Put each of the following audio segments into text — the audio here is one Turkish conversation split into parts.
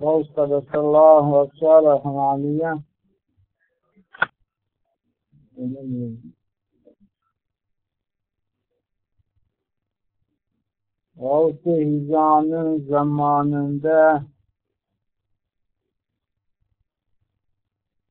وصدق الله وصالح عليا Gavs-ı Hizan'ın zamanında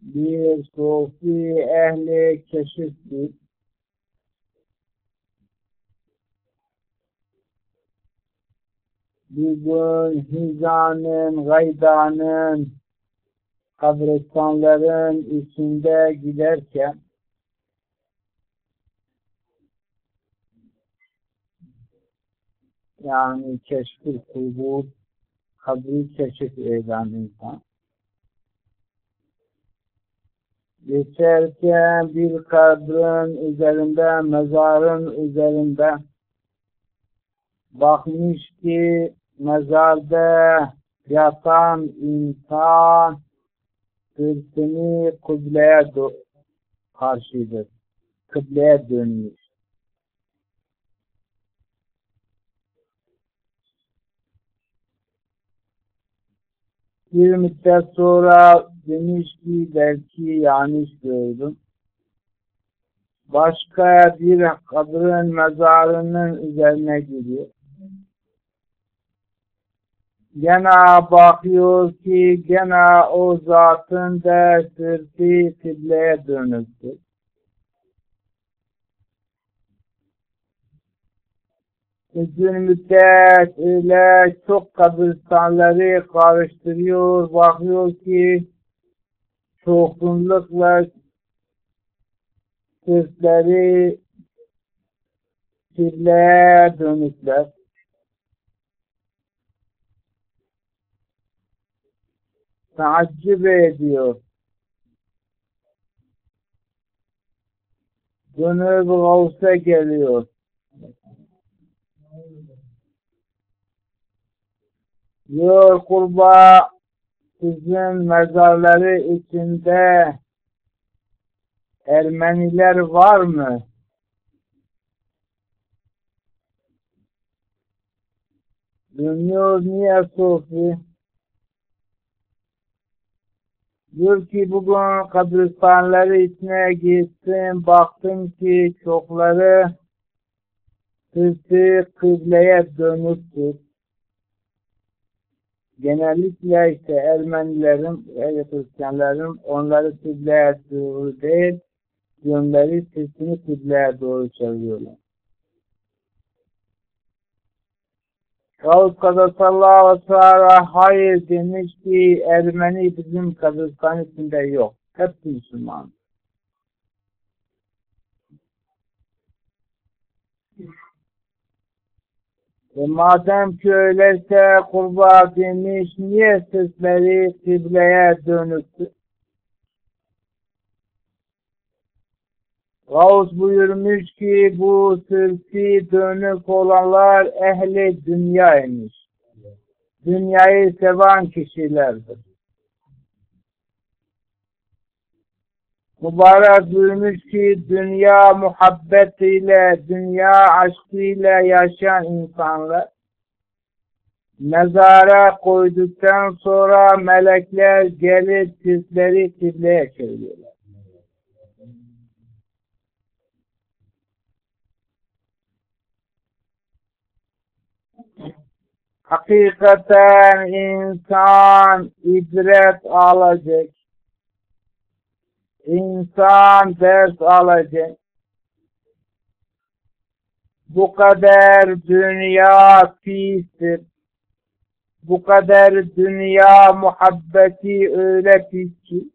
bir sofi ehli keşifti. Bugün Hizan'ın, Gaydan'ın, kabristanların içinde giderken yani keşfir kubur, kabri keşif eden insan. Geçerken bir kabrin üzerinde, mezarın üzerinde bakmış ki mezarda yatan insan sırtını kıbleye karşıdır. Kıbleye dönmüş. Bir müddet sonra demiş ki belki yanlış gördüm. Başka bir kabrin mezarının üzerine gidiyor. Gene bakıyor ki gene o zatın da sırtı kıbleye dönüktür. Uzun müddet öyle çok kabristanları karıştırıyor, bakıyor ki çoğunlukla sırtları kıbleye dönükler. Taaccüp ediyor. Dönüp Gavs'a geliyor. Diyor kurba sizin mezarları içinde Ermeniler var mı? Dönüyor niye Sofi? Diyor ki bugün kabristanları içine gittim, baktım ki çokları sırtı kıbleye dönüktür. Genellikle işte Ermenilerin Hristiyanların onları kıbleye doğru değil, yönleri sırtını kıbleye doğru çeviriyorlar. Yahut Kadasallahu Teala hayır demiş ki Ermeni bizim Kazakistan içinde yok. Hep Müslüman. E madem ki öyleyse kurbağa demiş niye sesleri kıbleye dönüktü? Gavs buyurmuş ki bu sırtı dönük olanlar ehli dünyaymış. Dünyayı seven kişilerdir. Mübarek buyurmuş ki dünya muhabbetiyle, dünya aşkıyla yaşayan insanlar mezara koyduktan sonra melekler gelip sizleri kibleye çeviriyorlar. Hakikaten insan ibret alacak. İnsan ders alacak. Bu kadar dünya pistir. Bu kadar dünya muhabbeti öyle pis ki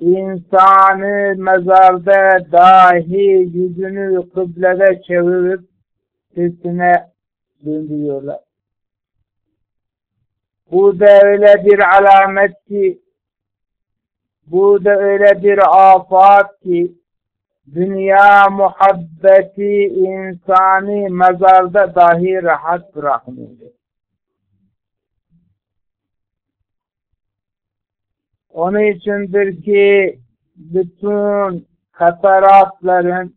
insanı mezarda dahi yüzünü kıblede çevirip üstüne döndürüyorlar. Bu da öyle bir alamet ki bu da öyle bir afat ki dünya muhabbeti insani mezarda dahi rahat bırakmıyor. Onun içindir ki bütün kataratların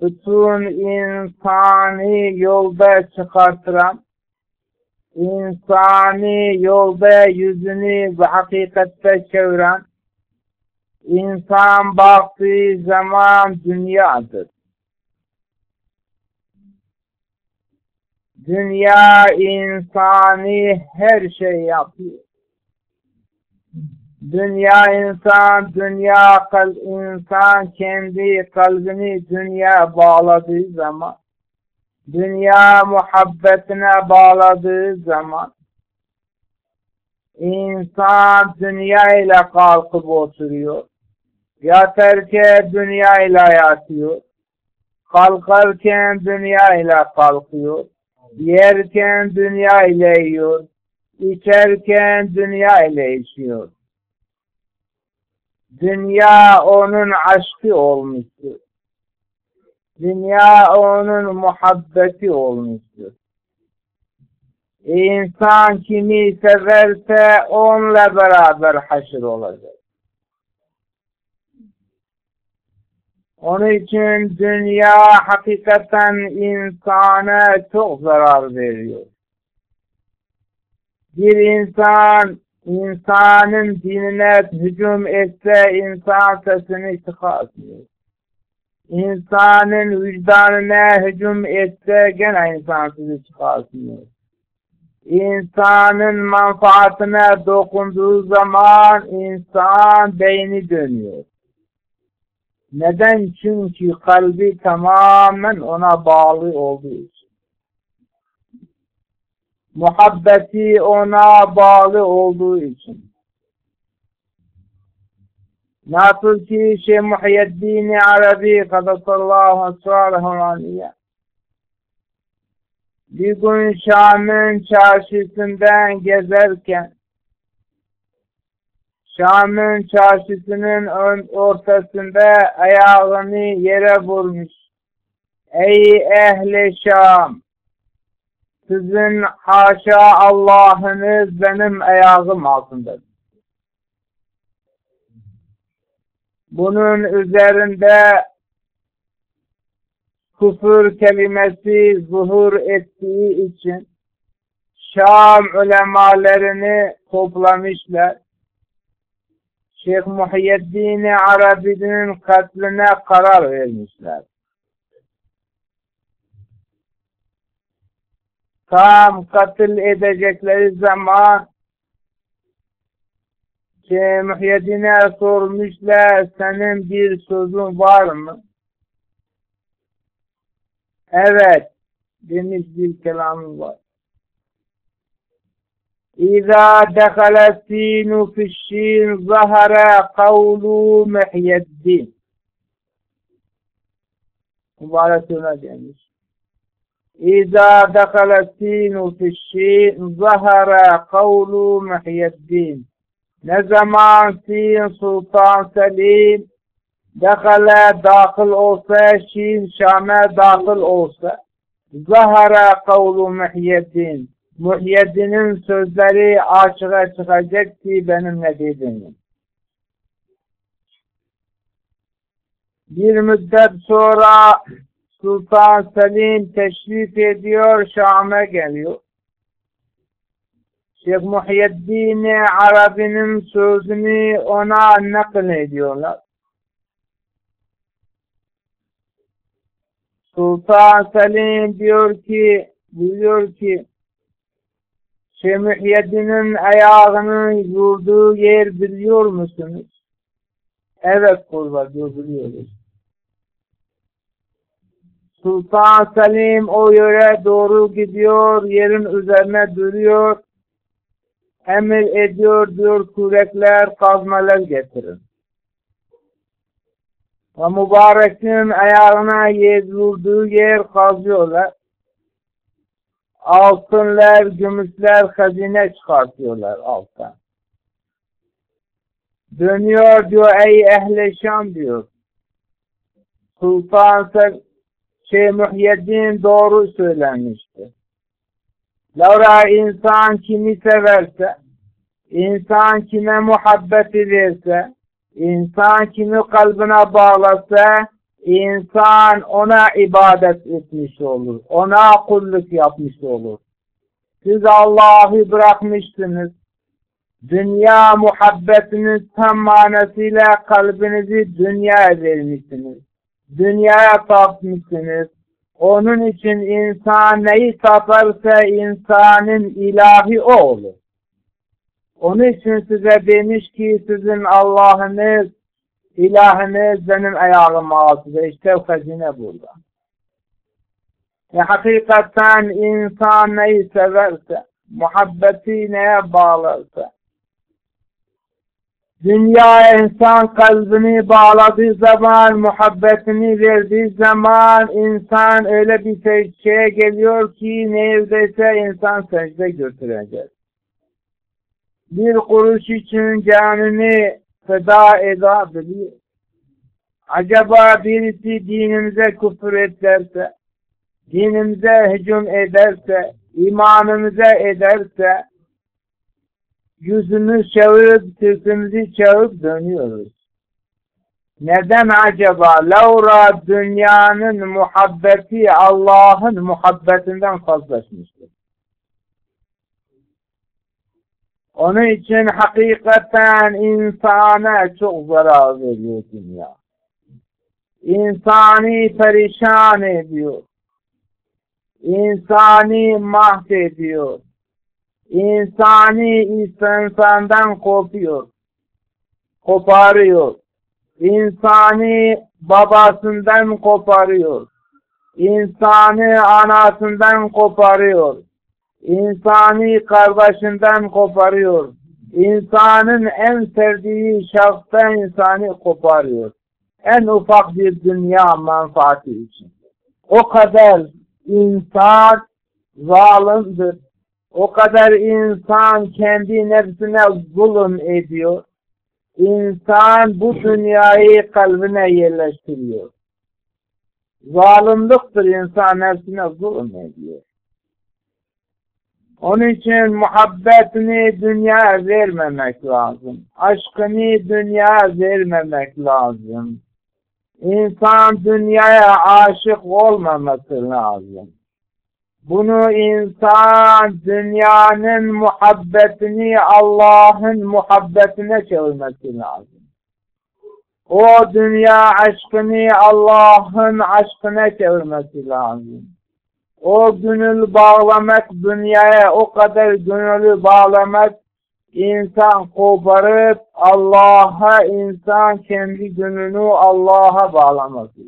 bütün insani yolda çıkartıran insani yolda yüzünü ve hakikatte çeviren, insan baktığı zaman dünyadır. Dünya insani her şey yapıyor. Dünya insan, dünya kal insan kendi kalbini dünya bağladığı zaman, dünya muhabbetine bağladığı zaman, insan dünya ile kalkıp oturuyor. Yatarken dünya ile yatıyor. Kalkarken dünya ile kalkıyor. Yerken dünya ile yiyor. İçerken dünya ile içiyor. Dünya onun aşkı olmuştur. Dünya onun muhabbeti olmuştur. İnsan kimi severse onunla beraber haşır olacak. Onun için dünya hakikaten insana çok zarar veriyor. Bir insan insanın dinine hücum etse insan sesini çıkartmıyor. İnsanın vicdanına hücum etse gene insan sesini çıkartmıyor. İnsanın manfaatine dokunduğu zaman insan beyni dönüyor. Neden? Çünkü kalbi tamamen ona bağlı olduğu için. Muhabbeti ona bağlı olduğu için. Nasıl ki Şeyh Muhyiddin Arabi kadasallahu esrarhu aliyye bir gün Şam'ın çarşısından gezerken Şam'ın çarşısının ortasında ayağını yere vurmuş. Ey ehli Şam! Sizin haşa Allah'ınız benim ayağım altındadır. Bunun üzerinde küfür kelimesi zuhur ettiği için Şam ulemalarını toplamışlar. Şeyh Muhyiddin Arabi'nin katline karar vermişler. tam katıl edecekleri zaman ki Muhyiddin'e sormuşlar senin bir sözün var mı? Evet demiş bir kelamı var. İza dekhalet dinu fişşin zahara kavlu Muhyiddin. Mübarek demiş. İza dakala sinu fi şi'in zahara kavlu muhyiddin. Ne zaman sin sultan selim dakala dahil olsa, şin şame dahil olsa, zahara kavlu muhyiddin. Muhyiddin'in sözleri açığa çıkacak ki benim ne dediğim. Bir müddet sonra Sultan Selim teşrif ediyor, Şam'a geliyor. Şeyh Muhyiddin Arabi'nin sözünü ona nakil ediyorlar. Sultan Selim diyor ki, biliyor ki Şeyh Muhyiddin'in ayağını vurduğu yer biliyor musunuz? Evet kurban diyor biliyoruz. Sultan Selim o yöre doğru gidiyor, yerin üzerine duruyor. Emir ediyor diyor kürekler, kazmalar getirin. Ve mübarekin ayağına yer vurduğu yer kazıyorlar altınlar, gümüşler, hazine çıkartıyorlar alttan. Dönüyor diyor ey ehli Şam diyor. Sultan şey Muhyiddin doğru söylemişti. Laura insan kimi severse, insan kime muhabbeti verse, insan kimi kalbine bağlasa, insan ona ibadet etmiş olur. Ona kulluk yapmış olur. Siz Allah'ı bırakmışsınız. Dünya muhabbetiniz tam manasıyla kalbinizi dünyaya vermişsiniz. Dünyaya tapmışsınız. Onun için insan neyi taparsa insanın ilahi o olur. Onun için size demiş ki sizin Allah'ınız, ilahınız benim ayağım altında. İşte o hazine burada. E, hakikaten insan neyi severse, muhabbeti neye bağlarsa, dünya insan kalbini bağladığı zaman, muhabbetini verdiği zaman insan öyle bir şeye geliyor ki neredeyse insan secde götürecek. Bir kuruş için canını feda edebilir. Acaba birisi dinimize küfür ederse, dinimize hücum ederse, imanımıza ederse, yüzümüz çevirip, sırtımızı çevirip dönüyoruz. Neden acaba? Laura dünyanın muhabbeti Allah'ın muhabbetinden fazlaşmıştır. Onun için hakikaten insana çok zarar veriyor dünya. İnsani perişan ediyor. İnsani mahvediyor. İnsani insandan kopuyor. Koparıyor. İnsani babasından koparıyor. İnsanı anasından koparıyor. İnsani kardeşinden koparıyor. İnsanın en sevdiği şahstan insanı koparıyor. En ufak bir dünya menfaati için. O kadar insan zalimdir. O kadar insan kendi nefsine zulüm ediyor. İnsan bu dünyayı kalbine yerleştiriyor. Zalimliktir insan nefsine zulüm ediyor. Onun için muhabbetini dünya vermemek lazım. Aşkını dünya vermemek lazım. İnsan dünyaya aşık olmaması lazım. Bunu insan dünyanın muhabbetini Allah'ın muhabbetine çevirmesi lazım. O dünya aşkını Allah'ın aşkına çevirmesi lazım. O gönül bağlamak dünyaya o kadar gönülü bağlamak insan koparıp Allah'a insan kendi gönlünü Allah'a bağlaması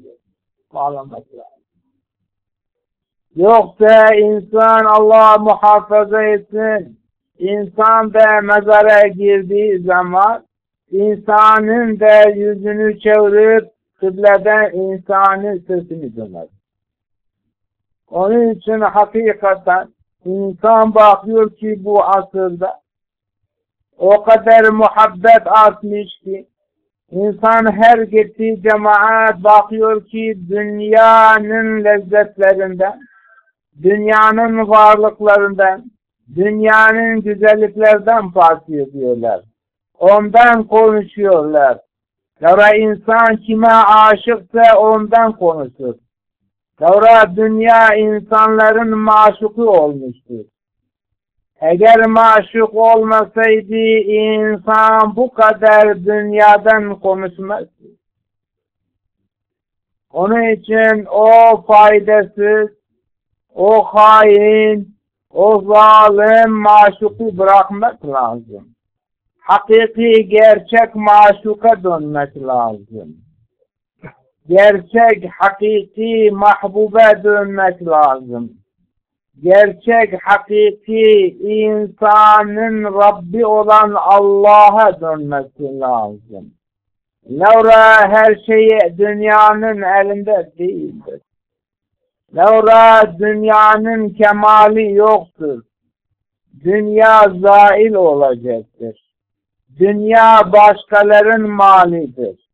bağlamak lazım. Yoksa insan Allah muhafaza etsin. İnsan da mezara girdiği zaman insanın da yüzünü çevirip kıbleden insanın sesini döner. Onun için hakikaten insan bakıyor ki bu asırda o kadar muhabbet artmış ki insan her gittiği cemaat bakıyor ki dünyanın lezzetlerinden dünyanın varlıklarından, dünyanın güzelliklerden bahsediyorlar. Ondan konuşuyorlar. Sonra insan kime aşıksa ondan konuşur. Sonra dünya insanların maşuku olmuştur. Eğer maşuk olmasaydı insan bu kadar dünyadan konuşmazdı. Onun için o faydasız, o hain, o zalim maşuku bırakmak lazım. Hakiki gerçek maşuka dönmek lazım. Gerçek hakiki mahbuba dönmek lazım. Gerçek hakiki insanın Rabbi olan Allah'a dönmesi lazım. Laura her şeyi dünyanın elinde değildir. Laura dünyanın kemali yoktur. Dünya zail olacaktır. Dünya başkaların malidir.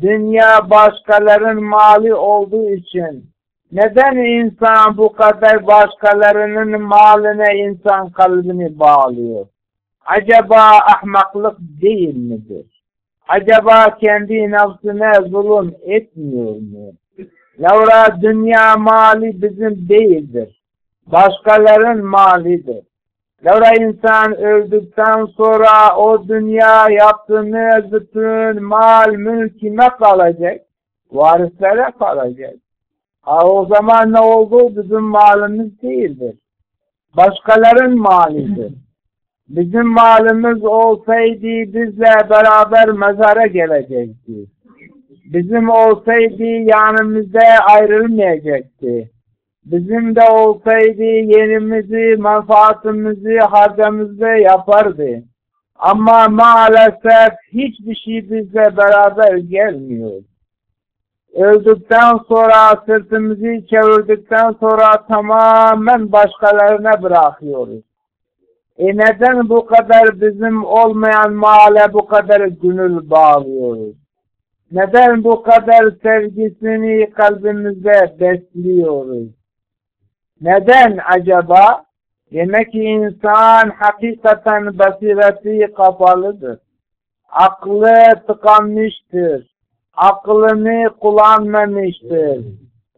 Dünya başkaların mali olduğu için neden insan bu kadar başkalarının maline insan kalbini bağlıyor? Acaba ahmaklık değil midir? Acaba kendi nefsine zulüm etmiyor mu? Laura dünya mali bizim değildir. başkaların malidir. Laura insan öldükten sonra o dünya yaptığınız bütün mal mülk kime kalacak? Varislere kalacak. Ha, o zaman ne oldu? Bizim malımız değildir. Başkaların malidir. Bizim malımız olsaydı bizle beraber mezara gelecekti. Bizim olsaydı yanımızda ayrılmayacaktı. Bizim de olsaydı yerimizi, menfaatimizi, harcamızı yapardı. Ama maalesef hiçbir şey bizle beraber gelmiyor. Öldükten sonra sırtımızı çevirdikten sonra tamamen başkalarına bırakıyoruz. E neden bu kadar bizim olmayan male bu kadar gönül bağlıyoruz? Neden bu kadar sevgisini kalbimizde besliyoruz? Neden acaba? Demek ki insan hakikaten basireti kapalıdır. Aklı tıkanmıştır. Aklını kullanmamıştır.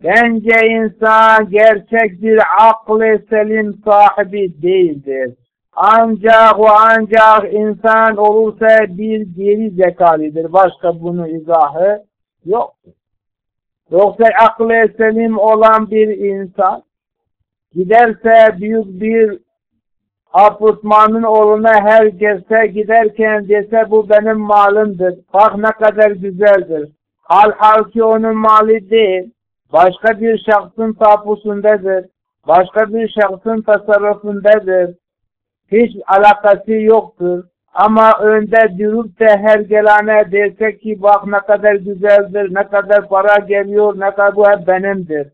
Bence insan gerçek bir aklı selim sahibi değildir. Ancak o ancak insan olursa bir geri zekalıdır. Başka bunun izahı yok. Yoksa aklı selim olan bir insan giderse büyük bir apartmanın oğluna her gelse giderken dese bu benim malımdır. Bak ne kadar güzeldir. Hal halki onun mali değil. Başka bir şahsın tapusundadır. Başka bir şahsın tasarrufundadır hiç alakası yoktur. Ama önde durup da her gelene dese ki bak ne kadar güzeldir, ne kadar para geliyor, ne kadar bu hep benimdir.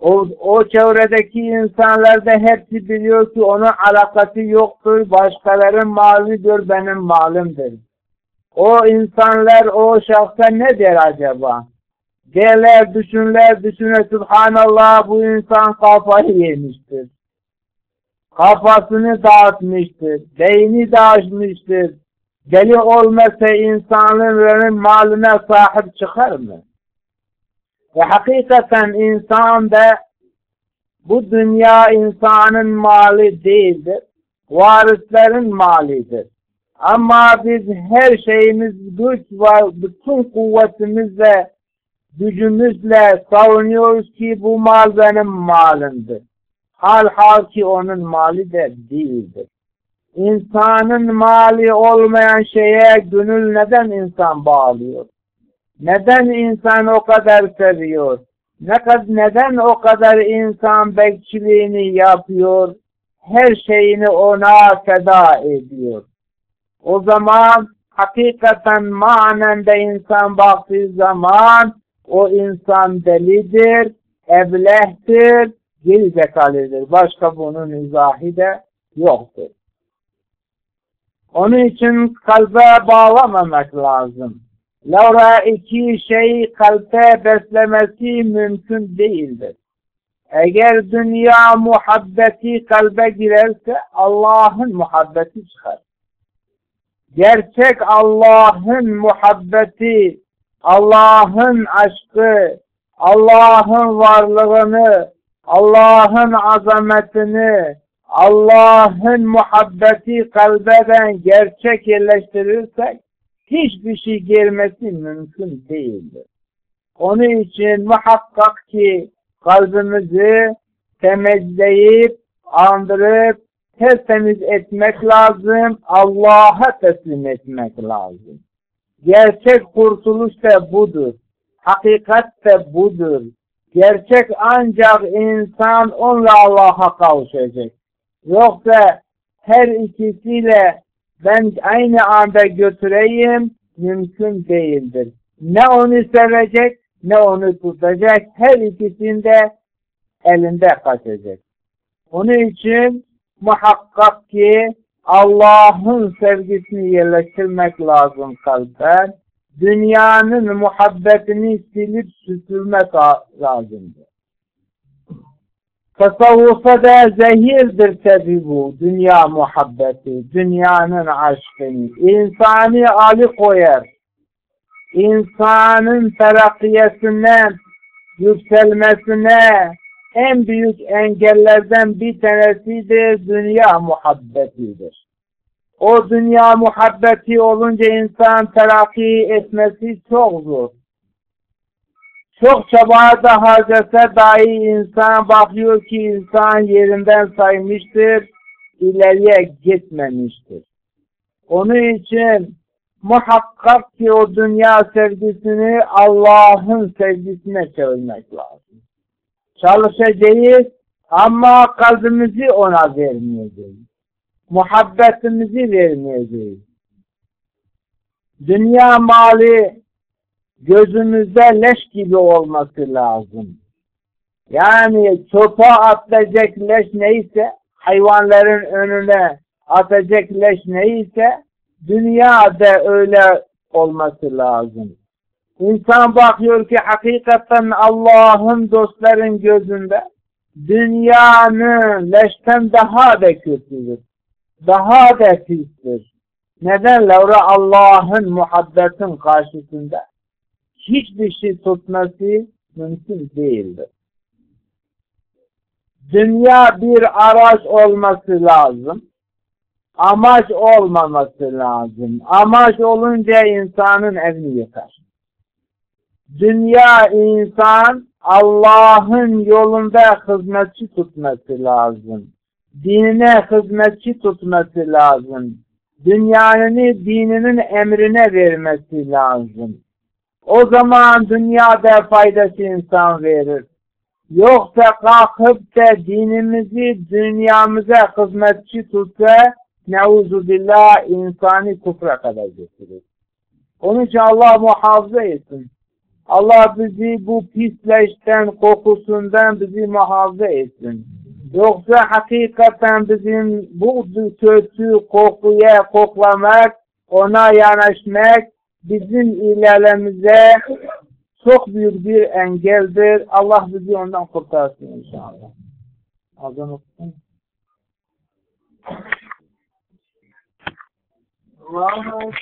O, o çevredeki insanlar da hepsi biliyor ki onun alakası yoktur. Başkalarının malıdır, benim malımdır. O insanlar o şahsa ne der acaba? Derler, düşünler, düşünler, Subhanallah bu insan kafayı yemiştir kafasını dağıtmıştır, beyni dağıtmıştır. Deli olmasa insanların malına sahip çıkar mı? Ve hakikaten insan da bu dünya insanın mali değildir. Varislerin malidir. Ama biz her şeyimiz güç ve bütün kuvvetimizle, gücümüzle savunuyoruz ki bu mal benim malımdır. Hal hal ki onun mali de değildir. İnsanın mali olmayan şeye gönül neden insan bağlıyor? Neden insan o kadar seviyor? Ne neden o kadar insan bekçiliğini yapıyor? Her şeyini ona feda ediyor. O zaman hakikaten manen de insan baktığı zaman o insan delidir, eblehtir, geri zekalıdır. Başka bunun izahi de yoktur. Onun için kalbe bağlamamak lazım. Laura iki şey kalbe beslemesi mümkün değildir. Eğer dünya muhabbeti kalbe girerse Allah'ın muhabbeti çıkar. Gerçek Allah'ın muhabbeti, Allah'ın aşkı, Allah'ın varlığını, Allah'ın azametini, Allah'ın muhabbeti kalbeden gerçek yerleştirirsek hiçbir şey gelmesi mümkün değildir. Onun için muhakkak ki kalbimizi temizleyip, andırıp, tertemiz etmek lazım, Allah'a teslim etmek lazım. Gerçek kurtuluş da budur. Hakikat de budur. Gerçek ancak insan onunla Allah'a kavuşacak. Yoksa her ikisiyle ben aynı anda götüreyim mümkün değildir. Ne onu sevecek ne onu tutacak. Her ikisinde elinde kaçacak. Onun için muhakkak ki Allah'ın sevgisini yerleştirmek lazım kalpten dünyanın muhabbetini silip süpürmek lazımdır. Tasavvufa da zehirdir tabi bu dünya muhabbeti, dünyanın aşkını. İnsani ali koyar. İnsanın terakkiyesine, yükselmesine, en büyük engellerden bir tanesidir dünya muhabbetidir. O dünya muhabbeti olunca insan terakki etmesi çok zor. Çok çaba da harcasa dahi insan bakıyor ki insan yerinden saymıştır, ileriye gitmemiştir. Onun için muhakkak ki o dünya sevgisini Allah'ın sevgisine çevirmek lazım. Çalışacağız ama kalbimizi ona vermeyeceğiz. Muhabbetimizi vermeyeceğiz. Dünya mali gözümüzde leş gibi olması lazım. Yani çöpe atacak leş neyse, hayvanların önüne atacak leş neyse, dünyada öyle olması lazım. İnsan bakıyor ki hakikaten Allah'ın dostların gözünde dünyanın leşten daha da kötüdür. Daha da pistir. Neden? Laura Allah'ın muhabbetin karşısında hiçbir şey tutması mümkün değildir. Dünya bir araç olması lazım. Amaç olmaması lazım. Amaç olunca insanın evini yıkar. Dünya insan Allah'ın yolunda hizmetçi tutması lazım. Dinine hizmetçi tutması lazım. Dünyanın dininin emrine vermesi lazım. O zaman dünyada faydası insan verir. Yoksa kalkıp da dinimizi dünyamıza hizmetçi tutsa neuzu billah insani kufra kadar getirir. Onun için Allah muhafaza etsin. Allah bizi bu pisleşten, kokusundan bizi muhafaza etsin. Yoksa hakikaten bizim bu kötü kokuya koklamak, ona yanaşmak bizim ilerlemize çok büyük bir engeldir. Allah bizi ondan kurtarsın inşallah. Azan olsun. Allahu